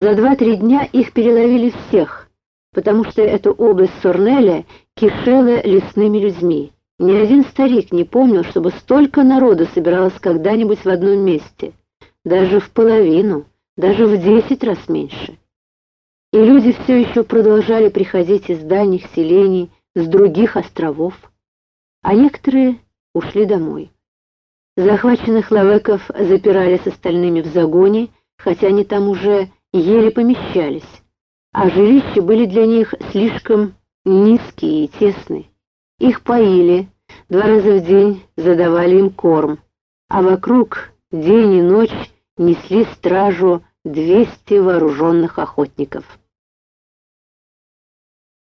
За два-три дня их переловили всех, потому что эта область Сорнеля кишела лесными людьми. Ни один старик не помнил, чтобы столько народу собиралось когда-нибудь в одном месте, даже в половину, даже в десять раз меньше. И люди все еще продолжали приходить из дальних селений, с других островов, а некоторые ушли домой. Захваченных лавеков запирали с остальными в загоне, хотя они там уже еле помещались, а жилища были для них слишком низкие и тесные. Их поили, два раза в день задавали им корм, а вокруг день и ночь несли стражу 200 вооруженных охотников.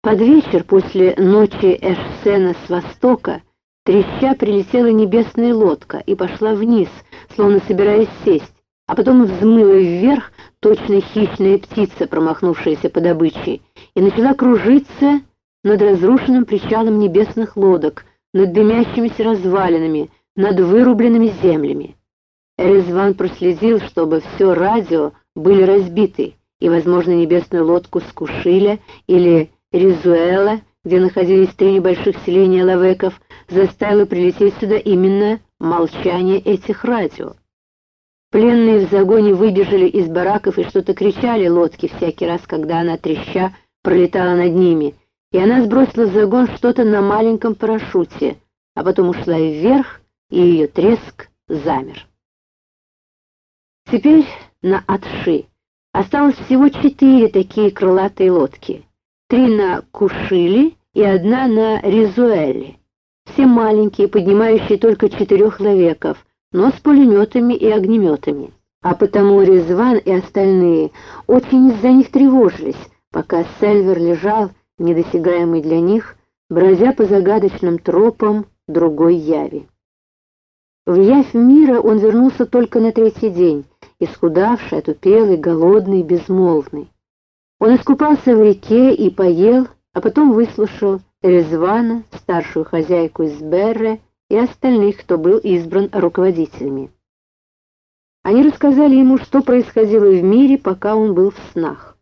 Под вечер после ночи Эшсена с востока треща прилетела небесная лодка и пошла вниз, словно собираясь сесть, а потом взмыла вверх точно хищная птица, промахнувшаяся по добыче, и начала кружиться над разрушенным причалом небесных лодок, над дымящимися развалинами, над вырубленными землями. Резван проследил, чтобы все радио были разбиты, и, возможно, небесную лодку Скушиля или Ризуэла, где находились три небольших селения лавеков, заставило прилететь сюда именно молчание этих радио. Пленные в загоне выбежали из бараков и что-то кричали лодке всякий раз, когда она, треща, пролетала над ними, и она сбросила в загон что-то на маленьком парашюте, а потом ушла вверх, и ее треск замер. Теперь на Атши осталось всего четыре такие крылатые лодки. Три на Кушили и одна на Ризуэле. Все маленькие, поднимающие только четырех ловеков, но с пулеметами и огнеметами. А потому Резван и остальные очень из-за них тревожились, пока Сельвер лежал, недосягаемый для них, бродя по загадочным тропам другой яви. В явь мира он вернулся только на третий день, исхудавший, отупелый, голодный, безмолвный. Он искупался в реке и поел, а потом выслушал Резвана, старшую хозяйку из Берре, и остальных, кто был избран руководителями. Они рассказали ему, что происходило в мире, пока он был в снах.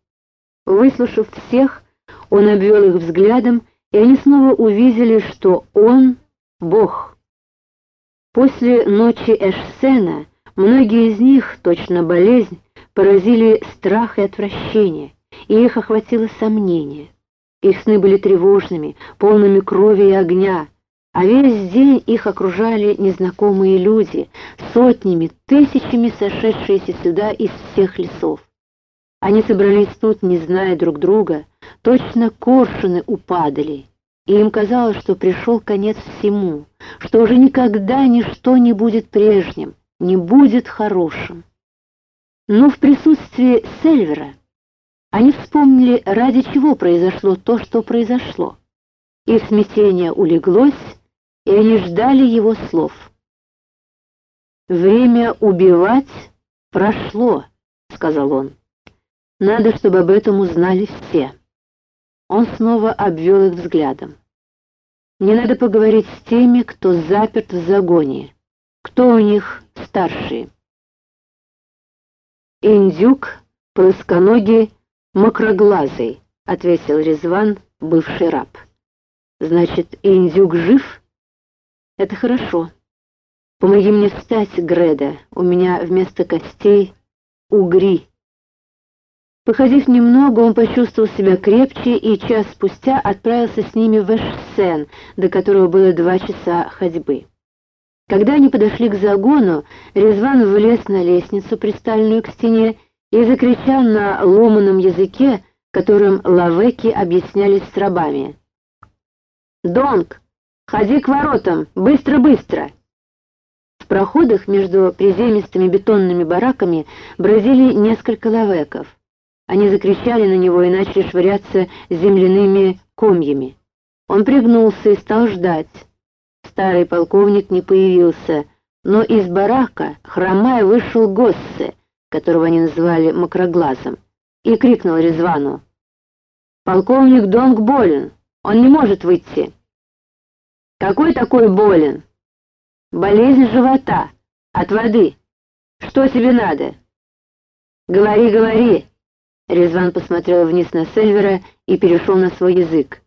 Выслушав всех, он обвел их взглядом, и они снова увидели, что он — Бог. После ночи Эшсена многие из них, точно болезнь, поразили страх и отвращение, и их охватило сомнение. Их сны были тревожными, полными крови и огня, а весь день их окружали незнакомые люди, сотнями, тысячами сошедшиеся сюда из всех лесов. Они собрались тут, не зная друг друга, точно коршуны упадали, и им казалось, что пришел конец всему, что уже никогда ничто не будет прежним, не будет хорошим. Но в присутствии Сельвера они вспомнили, ради чего произошло то, что произошло. Их смятение улеглось, и они ждали его слов. «Время убивать прошло», — сказал он. «Надо, чтобы об этом узнали все». Он снова обвел их взглядом. «Мне надо поговорить с теми, кто заперт в загоне. Кто у них старшие?» «Индюк, плосконогий, мокроглазый», — ответил Резван, бывший раб. «Значит, Индюк жив?» Это хорошо. Помоги мне встать, Греда. У меня вместо костей угри. Походив немного, он почувствовал себя крепче и час спустя отправился с ними в Эшсен, до которого было два часа ходьбы. Когда они подошли к загону, Резван влез на лестницу, приставленную к стене, и закричал на ломаном языке, которым лавеки объяснялись с рабами. «Донг! Ходи к воротам! Быстро-быстро!» В проходах между приземистыми бетонными бараками бродили несколько лавеков. Они закричали на него и начали швыряться земляными комьями. Он пригнулся и стал ждать. Старый полковник не появился, но из барака, хромая, вышел Госсе, которого они называли Макроглазом, и крикнул Резвану. «Полковник Донг болен, он не может выйти». Какой такой болен? Болезнь живота, от воды. Что тебе надо? Говори, говори. Резван посмотрел вниз на Сельвера и перешел на свой язык.